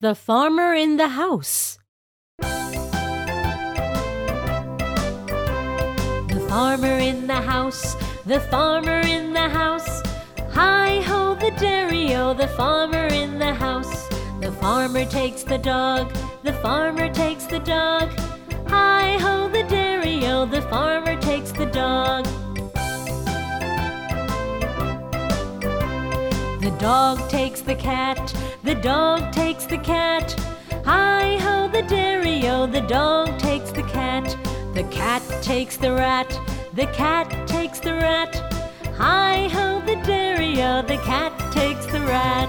The Farmer in the House. The farmer in the house, the farmer in the house. Hi ho, the dairy-o, the farmer in the house. The farmer takes the dog, the farmer takes the dog. Hi ho, the dairy-o, the farmer takes the dog. The dog takes the cat, the dog takes the cat. Hi ho, the dairy-o, the dog takes the cat. The cat takes the rat, the cat takes the rat. Hi ho, the dairy-o, the cat takes the rat.